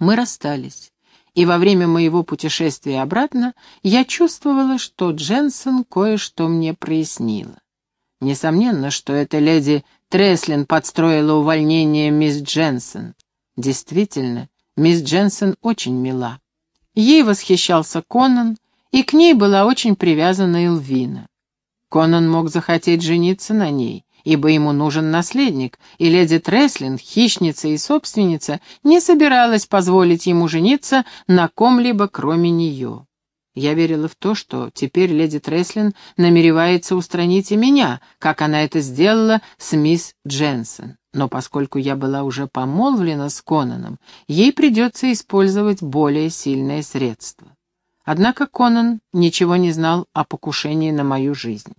Мы расстались, и во время моего путешествия обратно я чувствовала, что Дженсен кое-что мне прояснила. Несомненно, что эта леди Треслин подстроила увольнение мисс Дженсен. Действительно, мисс Дженсен очень мила. Ей восхищался Конан, и к ней была очень привязана Элвина. Конан мог захотеть жениться на ней, ибо ему нужен наследник, и леди Треслин, хищница и собственница, не собиралась позволить ему жениться на ком-либо, кроме нее. Я верила в то, что теперь леди Треслин намеревается устранить и меня, как она это сделала с мисс Дженсен. Но поскольку я была уже помолвлена с Конаном, ей придется использовать более сильное средство. Однако Конан ничего не знал о покушении на мою жизнь.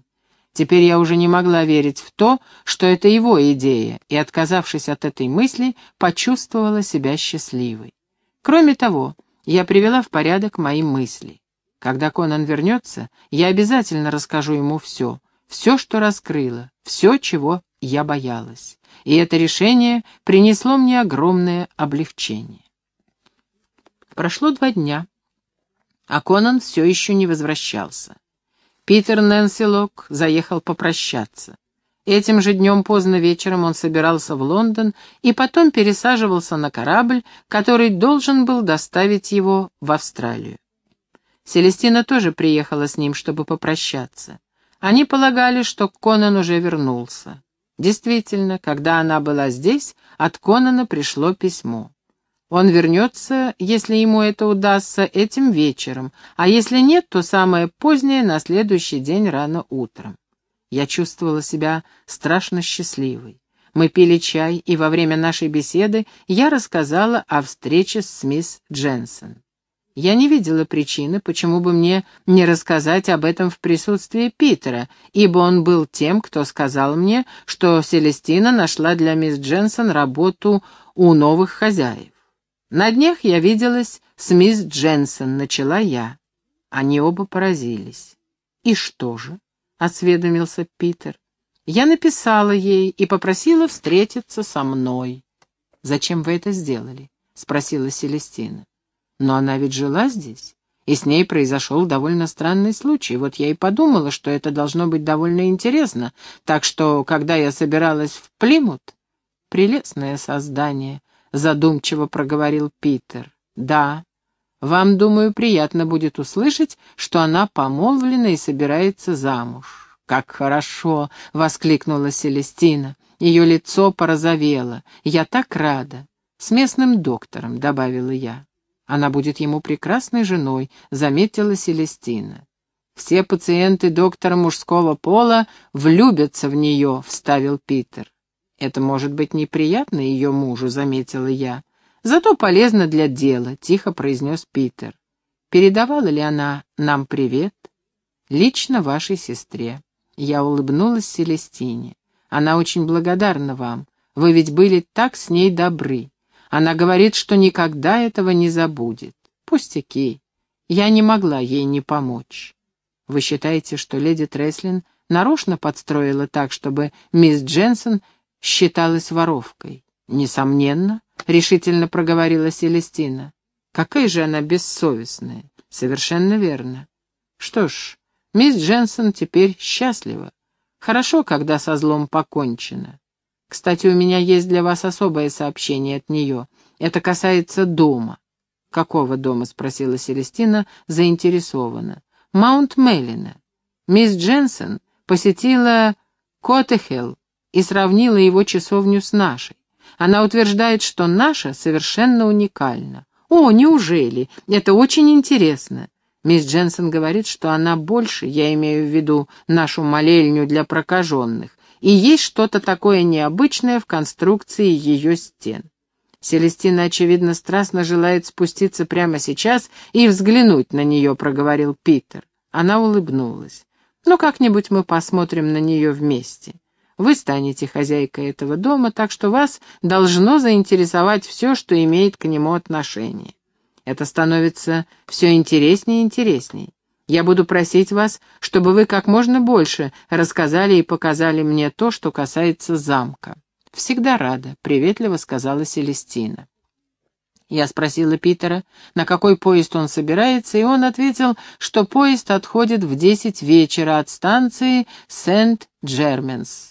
Теперь я уже не могла верить в то, что это его идея, и, отказавшись от этой мысли, почувствовала себя счастливой. Кроме того, я привела в порядок мои мысли. Когда Конан вернется, я обязательно расскажу ему все, все, что раскрыла, все, чего я боялась. И это решение принесло мне огромное облегчение. Прошло два дня, а Конан все еще не возвращался. Питер Нэнси Лок заехал попрощаться. Этим же днем поздно вечером он собирался в Лондон и потом пересаживался на корабль, который должен был доставить его в Австралию. Селестина тоже приехала с ним, чтобы попрощаться. Они полагали, что Конан уже вернулся. Действительно, когда она была здесь, от Конана пришло письмо. Он вернется, если ему это удастся, этим вечером, а если нет, то самое позднее, на следующий день рано утром. Я чувствовала себя страшно счастливой. Мы пили чай, и во время нашей беседы я рассказала о встрече с мисс Дженсен. Я не видела причины, почему бы мне не рассказать об этом в присутствии Питера, ибо он был тем, кто сказал мне, что Селестина нашла для мисс Дженсен работу у новых хозяев. На днях я виделась с мисс Дженсен, начала я. Они оба поразились. «И что же?» — осведомился Питер. «Я написала ей и попросила встретиться со мной». «Зачем вы это сделали?» — спросила Селестина. «Но она ведь жила здесь, и с ней произошел довольно странный случай. Вот я и подумала, что это должно быть довольно интересно, так что, когда я собиралась в Плимут...» «Прелестное создание», — задумчиво проговорил Питер. «Да, вам, думаю, приятно будет услышать, что она помолвлена и собирается замуж». «Как хорошо!» — воскликнула Селестина. Ее лицо порозовело. «Я так рада!» «С местным доктором», — добавила я. «Она будет ему прекрасной женой», — заметила Селестина. «Все пациенты доктора мужского пола влюбятся в нее», — вставил Питер. «Это может быть неприятно ее мужу», — заметила я. «Зато полезно для дела», — тихо произнес Питер. «Передавала ли она нам привет?» «Лично вашей сестре». Я улыбнулась Селестине. «Она очень благодарна вам. Вы ведь были так с ней добры. Она говорит, что никогда этого не забудет. Пустяки. Я не могла ей не помочь». «Вы считаете, что леди Треслин нарочно подстроила так, чтобы мисс Дженсон считалась воровкой. «Несомненно», — решительно проговорила Селестина. «Какая же она бессовестная!» «Совершенно верно. Что ж, мисс Дженсон теперь счастлива. Хорошо, когда со злом покончено. Кстати, у меня есть для вас особое сообщение от нее. Это касается дома». «Какого дома?» — спросила Селестина, заинтересованно. «Маунт Меллина. Мисс Дженсон посетила Коттехелл и сравнила его часовню с нашей. Она утверждает, что наша совершенно уникальна. О, неужели? Это очень интересно. Мисс Дженсен говорит, что она больше, я имею в виду нашу молельню для прокаженных, и есть что-то такое необычное в конструкции ее стен. Селестина, очевидно, страстно желает спуститься прямо сейчас и взглянуть на нее, проговорил Питер. Она улыбнулась. Ну, как-нибудь мы посмотрим на нее вместе. Вы станете хозяйкой этого дома, так что вас должно заинтересовать все, что имеет к нему отношение. Это становится все интереснее и интересней. Я буду просить вас, чтобы вы как можно больше рассказали и показали мне то, что касается замка. Всегда рада, приветливо сказала Селестина. Я спросила Питера, на какой поезд он собирается, и он ответил, что поезд отходит в десять вечера от станции Сент-Джерменс.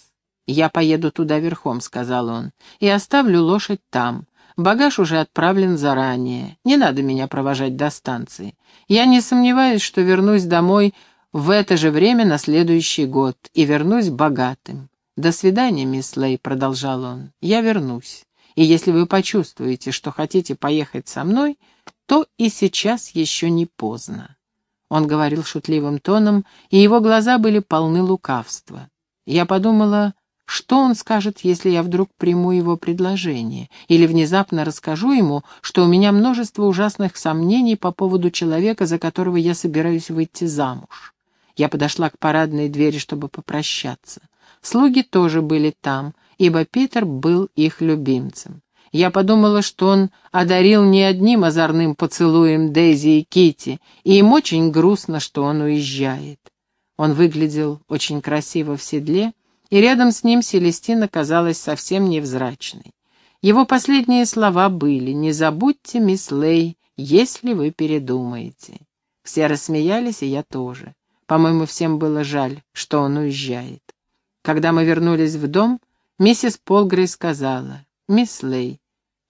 «Я поеду туда верхом», — сказал он, — «и оставлю лошадь там. Багаж уже отправлен заранее. Не надо меня провожать до станции. Я не сомневаюсь, что вернусь домой в это же время на следующий год и вернусь богатым. «До свидания, мисс Лей», — продолжал он. «Я вернусь. И если вы почувствуете, что хотите поехать со мной, то и сейчас еще не поздно». Он говорил шутливым тоном, и его глаза были полны лукавства. Я подумала, что он скажет, если я вдруг приму его предложение, или внезапно расскажу ему, что у меня множество ужасных сомнений по поводу человека, за которого я собираюсь выйти замуж. Я подошла к парадной двери, чтобы попрощаться. Слуги тоже были там, ибо Питер был их любимцем. Я подумала, что он одарил не одним озорным поцелуем Дейзи и Кити, и им очень грустно, что он уезжает. Он выглядел очень красиво в седле, и рядом с ним Селестина казалась совсем невзрачной. Его последние слова были «Не забудьте, мисс Лей, если вы передумаете». Все рассмеялись, и я тоже. По-моему, всем было жаль, что он уезжает. Когда мы вернулись в дом, миссис Полгрей сказала, «Мисс Лей,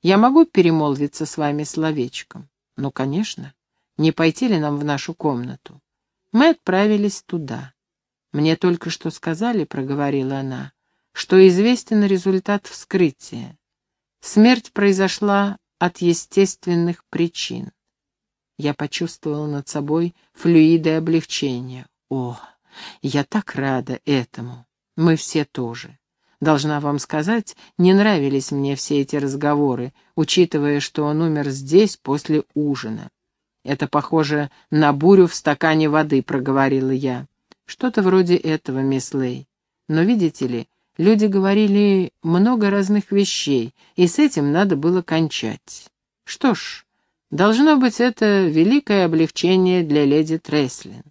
я могу перемолвиться с вами словечком?» «Ну, конечно. Не пойти ли нам в нашу комнату?» Мы отправились туда. «Мне только что сказали», — проговорила она, — «что известен результат вскрытия. Смерть произошла от естественных причин». Я почувствовала над собой флюиды облегчения. О, я так рада этому. Мы все тоже. Должна вам сказать, не нравились мне все эти разговоры, учитывая, что он умер здесь после ужина. «Это похоже на бурю в стакане воды», — проговорила я. «Что-то вроде этого, мисс Лей. Но, видите ли, люди говорили много разных вещей, и с этим надо было кончать. Что ж, должно быть, это великое облегчение для леди Треслин».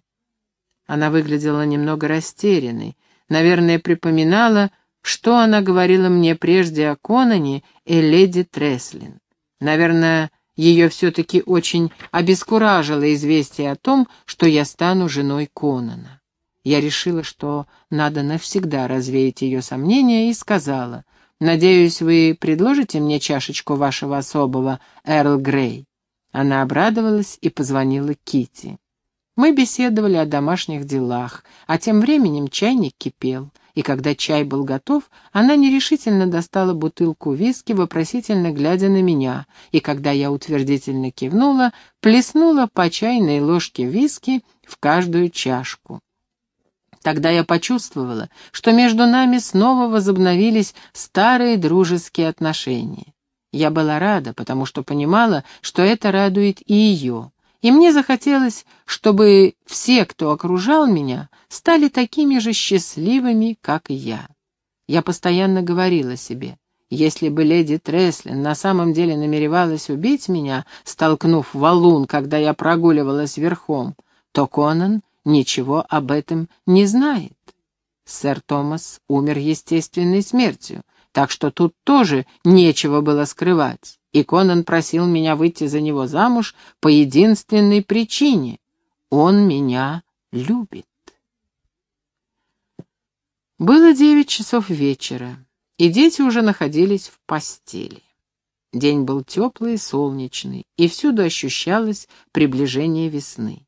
Она выглядела немного растерянной, Наверное, припоминала, что она говорила мне прежде о Конане и леди Треслин. Наверное, ее все-таки очень обескуражило известие о том, что я стану женой Конана. Я решила, что надо навсегда развеять ее сомнения, и сказала, «Надеюсь, вы предложите мне чашечку вашего особого Эрл Грей». Она обрадовалась и позвонила Кити. Мы беседовали о домашних делах, а тем временем чайник кипел, и когда чай был готов, она нерешительно достала бутылку виски, вопросительно глядя на меня, и когда я утвердительно кивнула, плеснула по чайной ложке виски в каждую чашку. Тогда я почувствовала, что между нами снова возобновились старые дружеские отношения. Я была рада, потому что понимала, что это радует и ее и мне захотелось, чтобы все, кто окружал меня, стали такими же счастливыми, как и я. Я постоянно говорила себе, если бы леди Треслин на самом деле намеревалась убить меня, столкнув валун, когда я прогуливалась верхом, то Конан ничего об этом не знает. Сэр Томас умер естественной смертью, так что тут тоже нечего было скрывать и Конан просил меня выйти за него замуж по единственной причине — он меня любит. Было девять часов вечера, и дети уже находились в постели. День был теплый и солнечный, и всюду ощущалось приближение весны.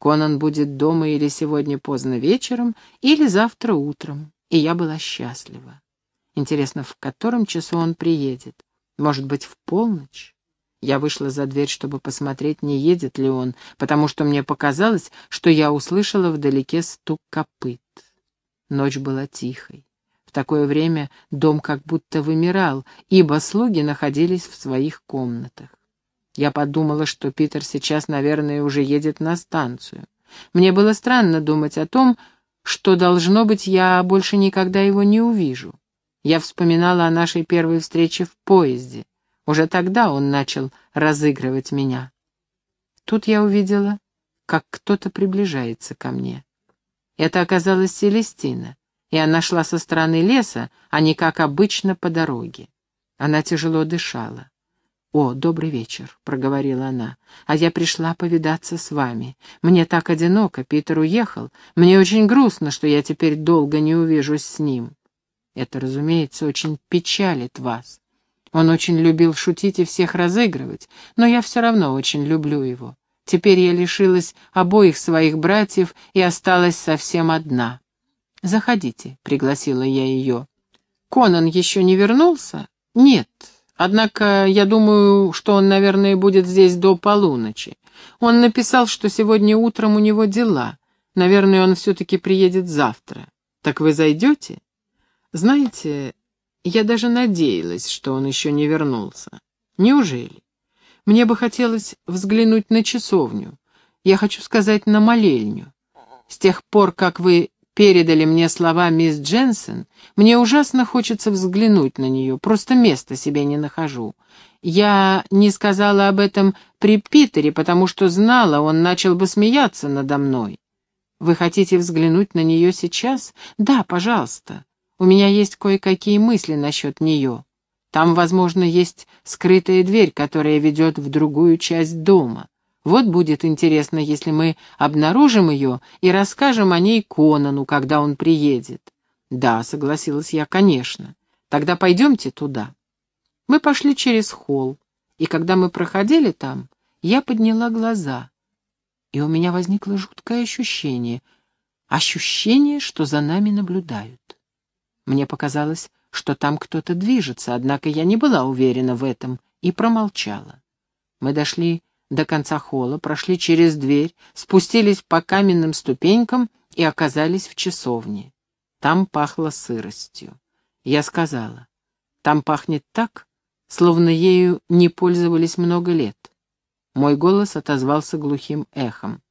Конан будет дома или сегодня поздно вечером, или завтра утром, и я была счастлива. Интересно, в котором часу он приедет? Может быть, в полночь? Я вышла за дверь, чтобы посмотреть, не едет ли он, потому что мне показалось, что я услышала вдалеке стук копыт. Ночь была тихой. В такое время дом как будто вымирал, ибо слуги находились в своих комнатах. Я подумала, что Питер сейчас, наверное, уже едет на станцию. Мне было странно думать о том, что, должно быть, я больше никогда его не увижу. Я вспоминала о нашей первой встрече в поезде. Уже тогда он начал разыгрывать меня. Тут я увидела, как кто-то приближается ко мне. Это оказалась Селестина, и она шла со стороны леса, а не как обычно по дороге. Она тяжело дышала. «О, добрый вечер», — проговорила она. «А я пришла повидаться с вами. Мне так одиноко, Питер уехал. Мне очень грустно, что я теперь долго не увижусь с ним. Это, разумеется, очень печалит вас. Он очень любил шутить и всех разыгрывать, но я все равно очень люблю его. Теперь я лишилась обоих своих братьев и осталась совсем одна. «Заходите», — пригласила я ее. «Конан еще не вернулся?» «Нет, Однако я думаю, что он, наверное, будет здесь до полуночи. Он написал, что сегодня утром у него дела. Наверное, он все-таки приедет завтра. Так вы зайдете? Знаете, я даже надеялась, что он еще не вернулся. Неужели? Мне бы хотелось взглянуть на часовню. Я хочу сказать, на молельню. С тех пор, как вы передали мне слова мисс Дженсен, мне ужасно хочется взглянуть на нее, просто места себе не нахожу. Я не сказала об этом при Питере, потому что знала, он начал бы смеяться надо мной. Вы хотите взглянуть на нее сейчас? Да, пожалуйста. У меня есть кое-какие мысли насчет нее. Там, возможно, есть скрытая дверь, которая ведет в другую часть дома. Вот будет интересно, если мы обнаружим ее и расскажем о ней Конану, когда он приедет. Да, согласилась я, конечно. Тогда пойдемте туда. Мы пошли через холл, и когда мы проходили там, я подняла глаза, и у меня возникло жуткое ощущение, ощущение, что за нами наблюдают. Мне показалось, что там кто-то движется, однако я не была уверена в этом и промолчала. Мы дошли до конца холла, прошли через дверь, спустились по каменным ступенькам и оказались в часовне. Там пахло сыростью. Я сказала, там пахнет так, словно ею не пользовались много лет. Мой голос отозвался глухим эхом.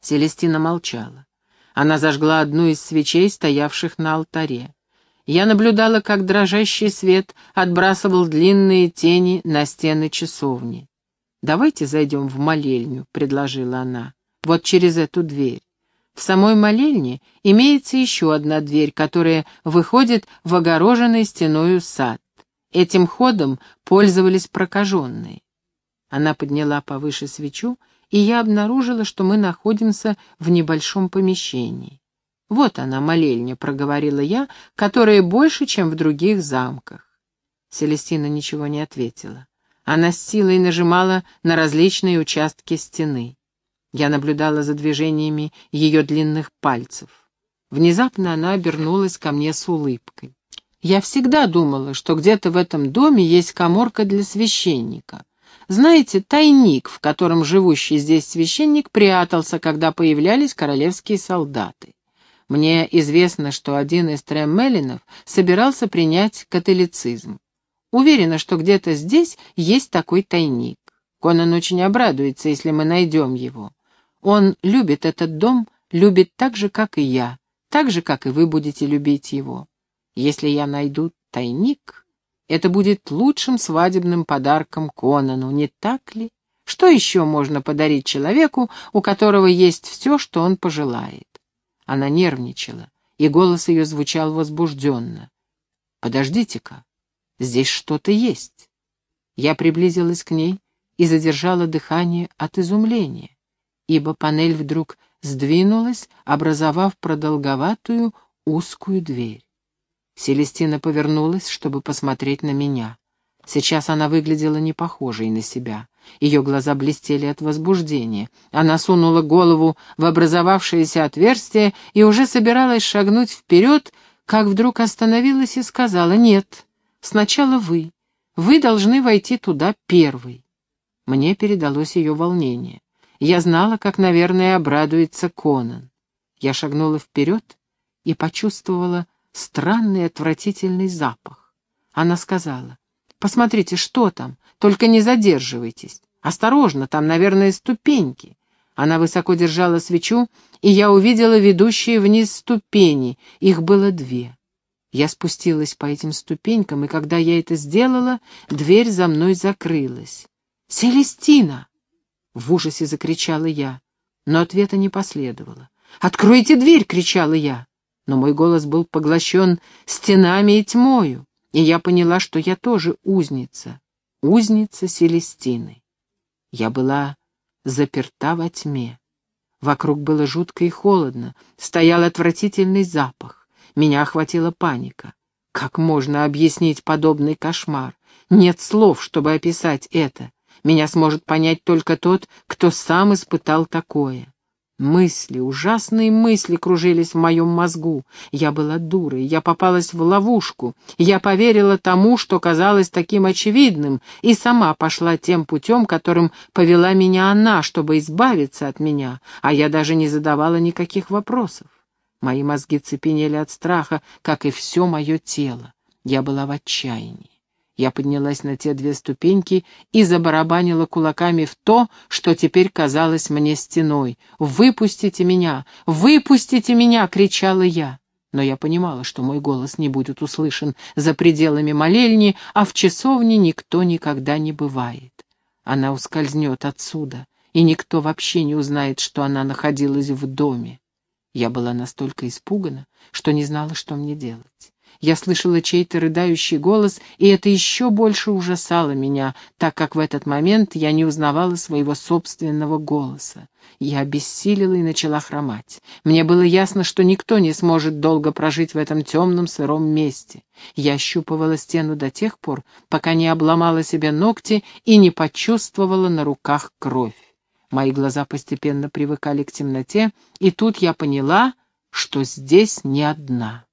Селестина молчала. Она зажгла одну из свечей, стоявших на алтаре. Я наблюдала, как дрожащий свет отбрасывал длинные тени на стены часовни. «Давайте зайдем в молельню», — предложила она, — «вот через эту дверь». В самой молельне имеется еще одна дверь, которая выходит в огороженный стеною сад. Этим ходом пользовались прокаженные. Она подняла повыше свечу, и я обнаружила, что мы находимся в небольшом помещении. «Вот она, молельня», — проговорила я, — «которая больше, чем в других замках». Селестина ничего не ответила. Она с силой нажимала на различные участки стены. Я наблюдала за движениями ее длинных пальцев. Внезапно она обернулась ко мне с улыбкой. Я всегда думала, что где-то в этом доме есть коморка для священника. Знаете, тайник, в котором живущий здесь священник прятался, когда появлялись королевские солдаты. Мне известно, что один из Треммелинов собирался принять католицизм. Уверена, что где-то здесь есть такой тайник. Конан очень обрадуется, если мы найдем его. Он любит этот дом, любит так же, как и я, так же, как и вы будете любить его. Если я найду тайник, это будет лучшим свадебным подарком Конану, не так ли? Что еще можно подарить человеку, у которого есть все, что он пожелает? Она нервничала, и голос ее звучал возбужденно. «Подождите-ка, Здесь что-то есть. Я приблизилась к ней и задержала дыхание от изумления, ибо панель вдруг сдвинулась, образовав продолговатую узкую дверь. Селестина повернулась, чтобы посмотреть на меня. Сейчас она выглядела не похожей на себя. Ее глаза блестели от возбуждения. Она сунула голову в образовавшееся отверстие и уже собиралась шагнуть вперед, как вдруг остановилась и сказала «Нет, Сначала вы. Вы должны войти туда первый. Мне передалось ее волнение. Я знала, как, наверное, обрадуется Конан. Я шагнула вперед и почувствовала странный отвратительный запах. Она сказала, «Посмотрите, что там, только не задерживайтесь. Осторожно, там, наверное, ступеньки». Она высоко держала свечу, и я увидела ведущие вниз ступени, их было две. Я спустилась по этим ступенькам, и когда я это сделала, дверь за мной закрылась. «Селестина!» — в ужасе закричала я, но ответа не последовало. «Откройте дверь!» — кричала я. Но мой голос был поглощен стенами и тьмою, и я поняла, что я тоже узница. узница Селестины. Я была заперта во тьме. Вокруг было жутко и холодно, стоял отвратительный запах. Меня охватила паника. Как можно объяснить подобный кошмар? Нет слов, чтобы описать это. Меня сможет понять только тот, кто сам испытал такое. Мысли, ужасные мысли кружились в моем мозгу. Я была дурой, я попалась в ловушку. Я поверила тому, что казалось таким очевидным, и сама пошла тем путем, которым повела меня она, чтобы избавиться от меня, а я даже не задавала никаких вопросов. Мои мозги цепенели от страха, как и все мое тело. Я была в отчаянии. Я поднялась на те две ступеньки и забарабанила кулаками в то, что теперь казалось мне стеной. «Выпустите меня! Выпустите меня!» — кричала я. Но я понимала, что мой голос не будет услышан за пределами молельни, а в часовне никто никогда не бывает. Она ускользнет отсюда, и никто вообще не узнает, что она находилась в доме. Я была настолько испугана, что не знала, что мне делать. Я слышала чей-то рыдающий голос, и это еще больше ужасало меня, так как в этот момент я не узнавала своего собственного голоса. Я обессилила и начала хромать. Мне было ясно, что никто не сможет долго прожить в этом темном сыром месте. Я ощупывала стену до тех пор, пока не обломала себе ногти и не почувствовала на руках кровь. Мои глаза постепенно привыкали к темноте, и тут я поняла, что здесь не одна.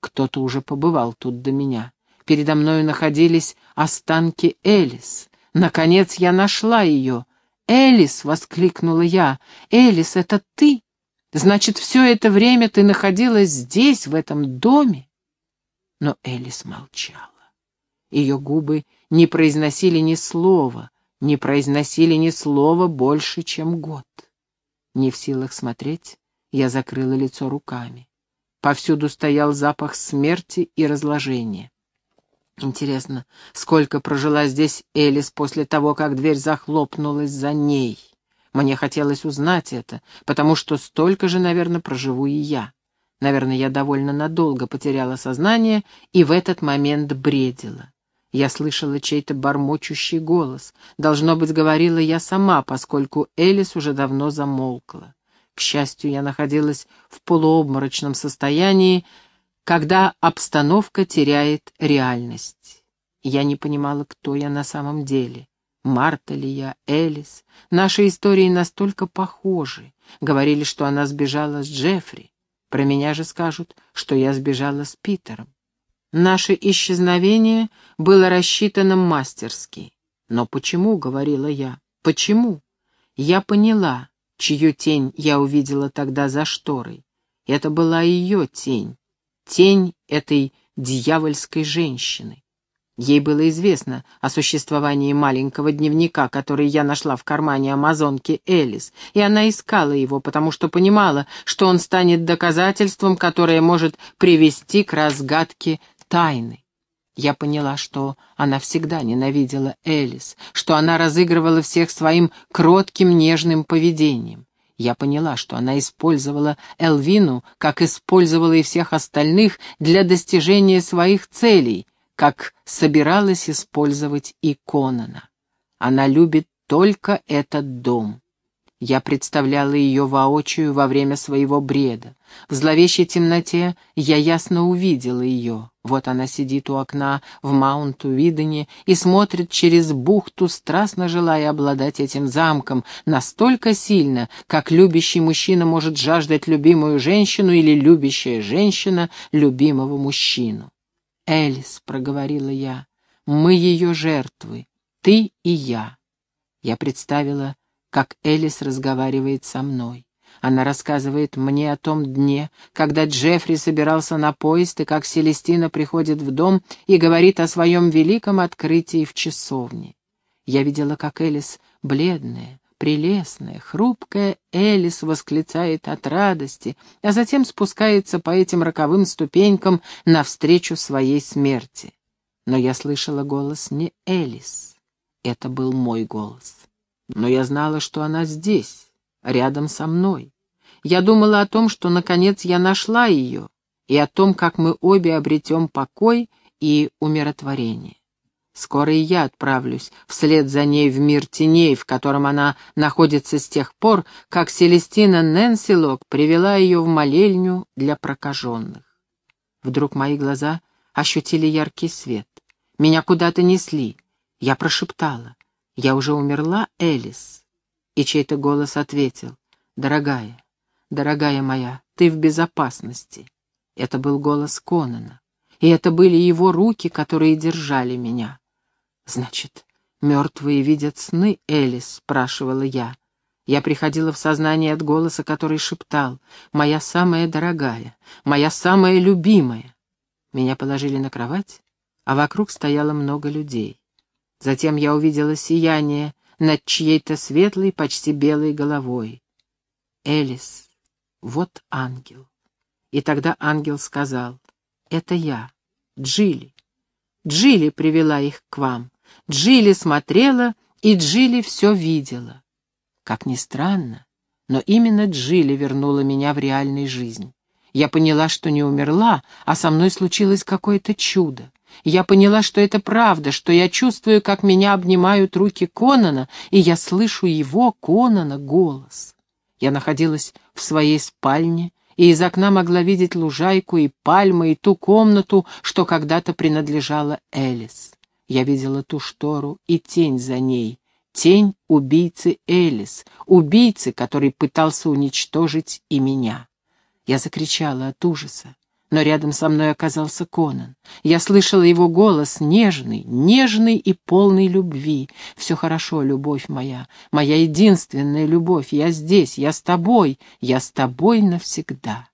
Кто-то уже побывал тут до меня. Передо мною находились останки Элис. Наконец я нашла ее. «Элис!» — воскликнула я. «Элис, это ты? Значит, все это время ты находилась здесь, в этом доме?» Но Элис молчала. Ее губы не произносили ни слова, не произносили ни слова больше, чем год. Не в силах смотреть, я закрыла лицо руками. Повсюду стоял запах смерти и разложения. Интересно, сколько прожила здесь Элис после того, как дверь захлопнулась за ней? Мне хотелось узнать это, потому что столько же, наверное, проживу и я. Наверное, я довольно надолго потеряла сознание и в этот момент бредила. Я слышала чей-то бормочущий голос. Должно быть, говорила я сама, поскольку Элис уже давно замолкла. К счастью, я находилась в полуобморочном состоянии, когда обстановка теряет реальность. Я не понимала, кто я на самом деле. Марта ли я, Элис. Наши истории настолько похожи. Говорили, что она сбежала с Джеффри. Про меня же скажут, что я сбежала с Питером. Наше исчезновение было рассчитано мастерски. Но почему, — говорила я, — почему? Я поняла, чью тень я увидела тогда за шторой. Это была ее тень, тень этой дьявольской женщины. Ей было известно о существовании маленького дневника, который я нашла в кармане амазонки Элис, и она искала его, потому что понимала, что он станет доказательством, которое может привести к разгадке тайны. Я поняла, что она всегда ненавидела Элис, что она разыгрывала всех своим кротким нежным поведением. Я поняла, что она использовала Элвину, как использовала и всех остальных, для достижения своих целей, как собиралась использовать и Конана. Она любит только этот дом. Я представляла ее воочию во время своего бреда. В зловещей темноте я ясно увидела ее. Вот она сидит у окна в Маунт-Уидене и смотрит через бухту, страстно желая обладать этим замком, настолько сильно, как любящий мужчина может жаждать любимую женщину или любящая женщина любимого мужчину. «Элис», — проговорила я, — «мы ее жертвы, ты и я». Я представила как Элис разговаривает со мной. Она рассказывает мне о том дне, когда Джеффри собирался на поезд, и как Селестина приходит в дом и говорит о своем великом открытии в часовне. Я видела, как Элис, бледная, прелестная, хрупкая Элис восклицает от радости, а затем спускается по этим роковым ступенькам навстречу своей смерти. Но я слышала голос не Элис. Это был мой голос. Но я знала, что она здесь, рядом со мной. Я думала о том, что, наконец, я нашла ее, и о том, как мы обе обретем покой и умиротворение. Скоро и я отправлюсь вслед за ней в мир теней, в котором она находится с тех пор, как Селестина Нэнсилок привела ее в молельню для прокаженных. Вдруг мои глаза ощутили яркий свет. Меня куда-то несли. Я прошептала. «Я уже умерла, Элис?» И чей-то голос ответил. «Дорогая, дорогая моя, ты в безопасности». Это был голос Конана. И это были его руки, которые держали меня. «Значит, мертвые видят сны, Элис?» — спрашивала я. Я приходила в сознание от голоса, который шептал «Моя самая дорогая, моя самая любимая». Меня положили на кровать, а вокруг стояло много людей. Затем я увидела сияние над чьей-то светлой, почти белой головой. «Элис, вот ангел». И тогда ангел сказал «Это я, Джилли. Джилли привела их к вам. Джилли смотрела, и Джилли все видела. Как ни странно, но именно Джилли вернула меня в реальную жизнь. Я поняла, что не умерла, а со мной случилось какое-то чудо. Я поняла, что это правда, что я чувствую, как меня обнимают руки Конана, и я слышу его, Конана, голос. Я находилась в своей спальне, и из окна могла видеть лужайку и пальмы, и ту комнату, что когда-то принадлежала Элис. Я видела ту штору и тень за ней, тень убийцы Элис, убийцы, который пытался уничтожить и меня. Я закричала от ужаса, но рядом со мной оказался Конан. Я слышала его голос, нежный, нежный и полный любви. «Все хорошо, любовь моя, моя единственная любовь, я здесь, я с тобой, я с тобой навсегда».